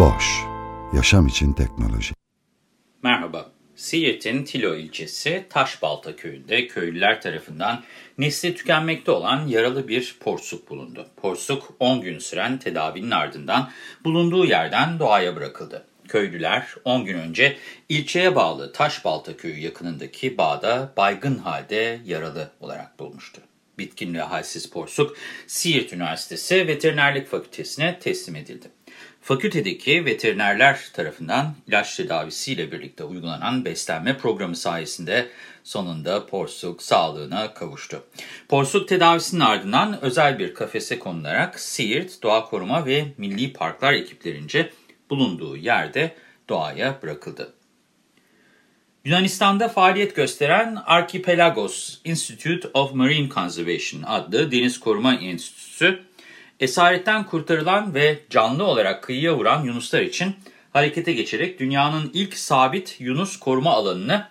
Boş, yaşam için teknoloji. Merhaba, Siirt'in Tilo ilçesi Taşbalta köyünde köylüler tarafından nesli tükenmekte olan yaralı bir porsuk bulundu. Porsuk 10 gün süren tedavinin ardından bulunduğu yerden doğaya bırakıldı. Köylüler 10 gün önce ilçeye bağlı Taşbalta köyü yakınındaki bağda baygın halde yaralı olarak bulmuştu. Bitkin ve halsiz porsuk Siirt Üniversitesi Veterinerlik Fakültesine teslim edildi. Fakültedeki veterinerler tarafından ilaç tedavisiyle birlikte uygulanan beslenme programı sayesinde sonunda porsuk sağlığına kavuştu. Porsuk tedavisinin ardından özel bir kafese konularak Siirt Doğa Koruma ve Milli Parklar ekiplerince bulunduğu yerde doğaya bırakıldı. Yunanistan'da faaliyet gösteren Archipelagos Institute of Marine Conservation adlı deniz koruma enstitüsü, esaretten kurtarılan ve canlı olarak kıyıya vuran yunuslar için harekete geçerek dünyanın ilk sabit yunus koruma alanını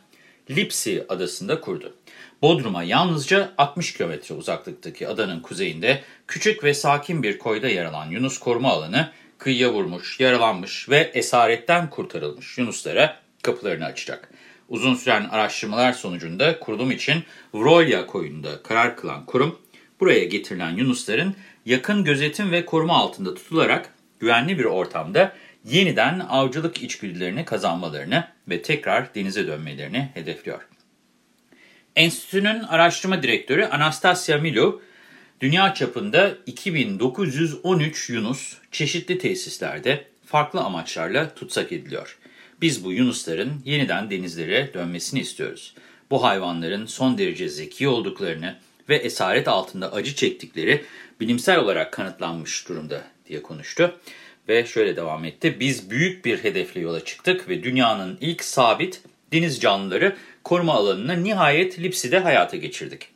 Lipsi adasında kurdu. Bodrum'a yalnızca 60 kilometre uzaklıktaki adanın kuzeyinde küçük ve sakin bir koyda yer alan yunus koruma alanı kıyıya vurmuş, yaralanmış ve esaretten kurtarılmış yunuslara kapılarını açacak. Uzun süren araştırmalar sonucunda kurulum için Vrolya koyunda karar kılan kurum, buraya getirilen yunusların yakın gözetim ve koruma altında tutularak güvenli bir ortamda yeniden avcılık içgüdülerini kazanmalarını ve tekrar denize dönmelerini hedefliyor. Enstitünün araştırma direktörü Anastasia Milu, dünya çapında 2913 yunus çeşitli tesislerde farklı amaçlarla tutsak ediliyor. Biz bu yunusların yeniden denizlere dönmesini istiyoruz. Bu hayvanların son derece zeki olduklarını ve esaret altında acı çektikleri bilimsel olarak kanıtlanmış durumda diye konuştu. Ve şöyle devam etti. Biz büyük bir hedefle yola çıktık ve dünyanın ilk sabit deniz canlıları koruma alanını nihayet Lipsi'de hayata geçirdik.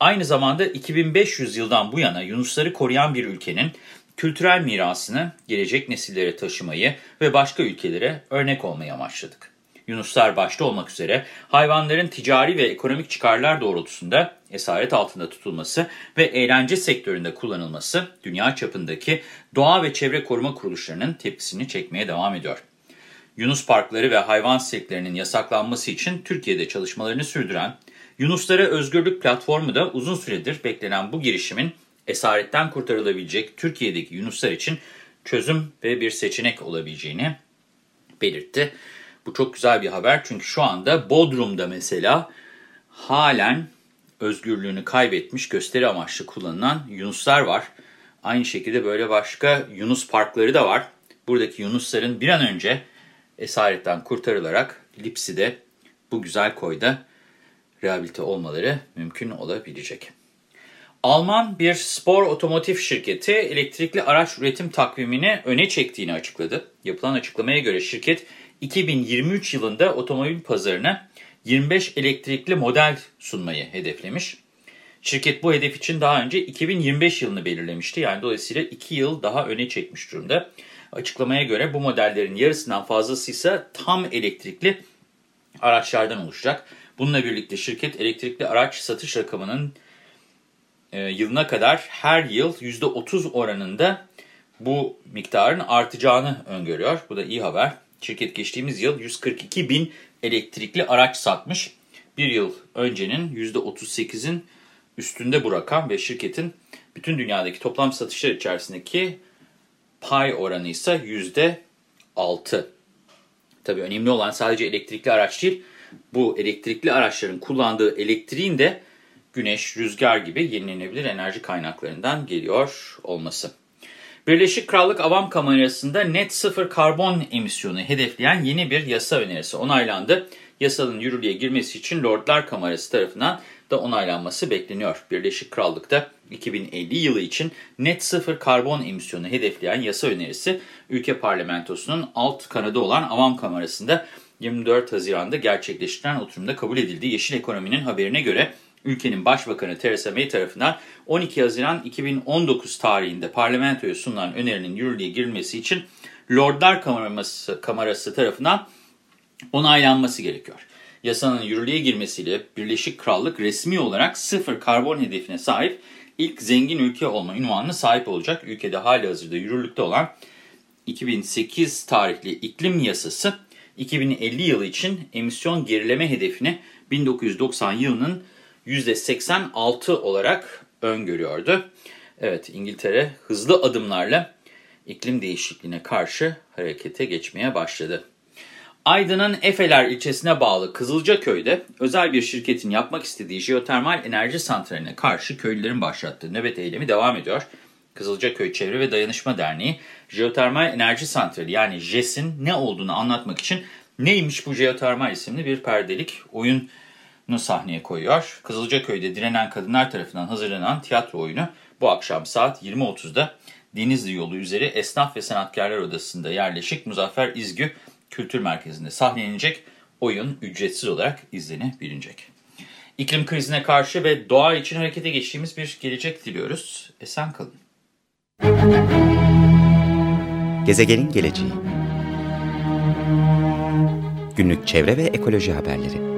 Aynı zamanda 2500 yıldan bu yana yunusları koruyan bir ülkenin kültürel mirasını gelecek nesillere taşımayı ve başka ülkelere örnek olmayı amaçladık. Yunuslar başta olmak üzere hayvanların ticari ve ekonomik çıkarlar doğrultusunda esaret altında tutulması ve eğlence sektöründe kullanılması dünya çapındaki doğa ve çevre koruma kuruluşlarının tepkisini çekmeye devam ediyor. Yunus parkları ve hayvan sirklerinin yasaklanması için Türkiye'de çalışmalarını sürdüren Yunuslara Özgürlük Platformu da uzun süredir beklenen bu girişimin esaretten kurtarılabilecek Türkiye'deki Yunuslar için çözüm ve bir seçenek olabileceğini belirtti. Bu çok güzel bir haber çünkü şu anda Bodrum'da mesela halen özgürlüğünü kaybetmiş gösteri amaçlı kullanılan Yunuslar var. Aynı şekilde böyle başka Yunus parkları da var. Buradaki Yunusların bir an önce esaretten kurtarılarak Lipsi'de bu güzel koyda rehabilite olmaları mümkün olabilecek. Alman bir spor otomotiv şirketi elektrikli araç üretim takvimini öne çektiğini açıkladı. Yapılan açıklamaya göre şirket 2023 yılında otomobil pazarına 25 elektrikli model sunmayı hedeflemiş. Şirket bu hedef için daha önce 2025 yılını belirlemişti. Yani dolayısıyla 2 yıl daha öne çekmiş durumda. Açıklamaya göre bu modellerin yarısından fazlası ise tam elektrikli araçlardan oluşacak. Bununla birlikte şirket elektrikli araç satış rakamının e, yılına kadar her yıl %30 oranında bu miktarın artacağını öngörüyor. Bu da iyi haber. Şirket geçtiğimiz yıl 142 bin elektrikli araç satmış. Bir yıl öncenin %38'in üstünde bu rakam ve şirketin bütün dünyadaki toplam satışlar içerisindeki pay oranı ise %6. Tabii önemli olan sadece elektrikli araç değil, bu elektrikli araçların kullandığı elektriğin de güneş, rüzgar gibi yenilenebilir enerji kaynaklarından geliyor olması. Birleşik Krallık Avam Kamerası'nda net sıfır karbon emisyonu hedefleyen yeni bir yasa önerisi onaylandı. Yasanın yürürlüğe girmesi için Lordlar Kamerası tarafından da onaylanması bekleniyor. Birleşik Krallık'ta 2050 yılı için net sıfır karbon emisyonu hedefleyen yasa önerisi ülke parlamentosunun alt kanadı olan Avam Kamerası'nda 24 Haziran'da gerçekleştirilen oturumda kabul edildi. Yeşil Ekonomi'nin haberine göre ülkenin başbakanı Theresa May tarafından 12 Haziran 2019 tarihinde parlamentoya sunulan önerinin yürürlüğe girilmesi için Lordlar Kamerası, Kamerası tarafından onaylanması gerekiyor. Yasanın yürürlüğe girmesiyle Birleşik Krallık resmi olarak sıfır karbon hedefine sahip ilk zengin ülke olma ünvanına sahip olacak. Ülkede hali hazırda yürürlükte olan 2008 tarihli iklim yasası 2050 yılı için emisyon gerileme hedefini 1990 yılının %86 olarak öngörüyordu. Evet İngiltere hızlı adımlarla iklim değişikliğine karşı harekete geçmeye başladı. Aydın'ın Efeler ilçesine bağlı Kızılcaköy'de özel bir şirketin yapmak istediği jeotermal enerji santraline karşı köylülerin başlattığı nöbet eylemi devam ediyor. Kızılcaköy Çevre ve Dayanışma Derneği, jeotermal enerji santrali yani JES'in ne olduğunu anlatmak için neymiş bu jeotermal isimli bir perdelik oyunu sahneye koyuyor. Kızılcaköy'de direnen kadınlar tarafından hazırlanan tiyatro oyunu bu akşam saat 20.30'da Denizli yolu üzeri Esnaf ve Sanatkarlar Odası'nda yerleşik Muzaffer İzgü Kültür Merkezi'nde sahnelenecek oyun ücretsiz olarak izlenebilecek. İklim krizine karşı ve doğa için harekete geçtiğimiz bir gelecek diliyoruz. Esen kalın. Gezegenin geleceği Günlük çevre ve ekoloji haberleri